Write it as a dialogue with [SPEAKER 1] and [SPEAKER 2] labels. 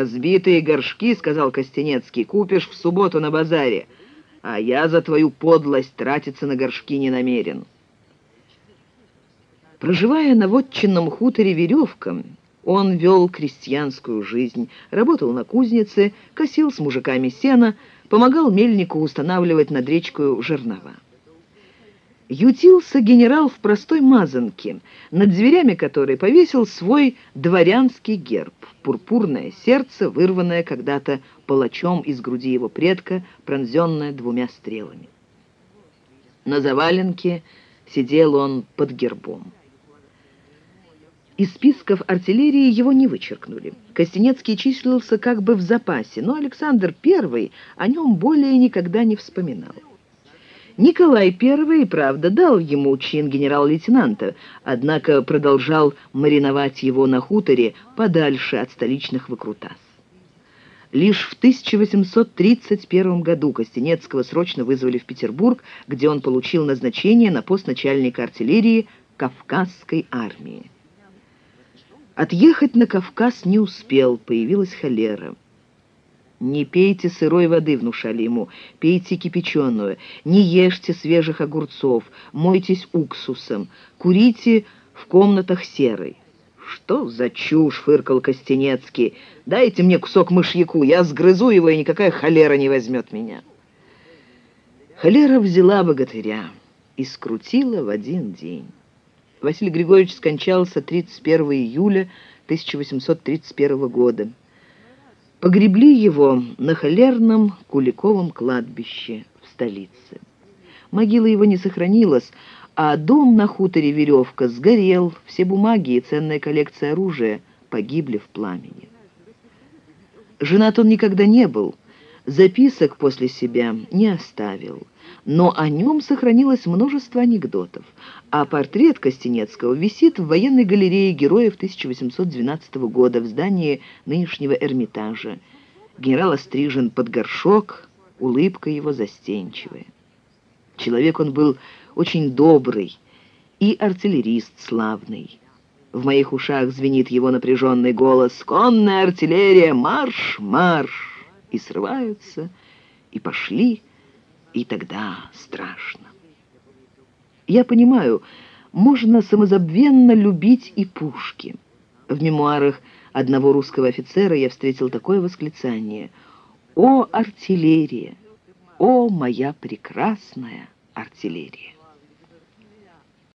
[SPEAKER 1] «Разбитые горшки, — сказал Костенецкий, — купишь в субботу на базаре, а я за твою подлость тратиться на горшки не намерен». Проживая на вотчинном хуторе веревкам, он вел крестьянскую жизнь, работал на кузнице, косил с мужиками сено, помогал мельнику устанавливать над речкой жернова. Ютился генерал в простой мазанке, над зверями которой повесил свой дворянский герб, пурпурное сердце, вырванное когда-то палачом из груди его предка, пронзенное двумя стрелами. На заваленке сидел он под гербом. Из списков артиллерии его не вычеркнули. Костенецкий числился как бы в запасе, но Александр I о нем более никогда не вспоминал. Николай I, правда, дал ему чин генерал-лейтенанта, однако продолжал мариновать его на хуторе подальше от столичных выкрутас. Лишь в 1831 году Костенецкого срочно вызвали в Петербург, где он получил назначение на пост начальника артиллерии Кавказской армии. Отъехать на Кавказ не успел, появилась холера. «Не пейте сырой воды», — внушали ему, — «пейте кипяченую, не ешьте свежих огурцов, мойтесь уксусом, курите в комнатах серой». «Что за чушь?» — фыркал Костенецкий. «Дайте мне кусок мышьяку, я сгрызу его, и никакая холера не возьмет меня». Холера взяла богатыря и скрутила в один день. Василий Григорьевич скончался 31 июля 1831 года. Погребли его на холерном Куликовом кладбище в столице. Могила его не сохранилась, а дом на хуторе Веревка сгорел, все бумаги и ценная коллекция оружия погибли в пламени. Женат он никогда не был, записок после себя не оставил, но о нем сохранилось множество анекдотов, а портрет Костенецкого висит в военной галерее героев 1812 года в здании нынешнего Эрмитажа. Генерал острижен под горшок, улыбка его застенчивая. Человек он был очень добрый и артиллерист славный. В моих ушах звенит его напряженный голос «Конная артиллерия! Марш! Марш!» И срываются, и пошли, и тогда страшно. Я понимаю, можно самозабвенно любить и пушки. В мемуарах одного русского офицера я встретил такое восклицание «О, артиллерия! О, моя прекрасная артиллерия!»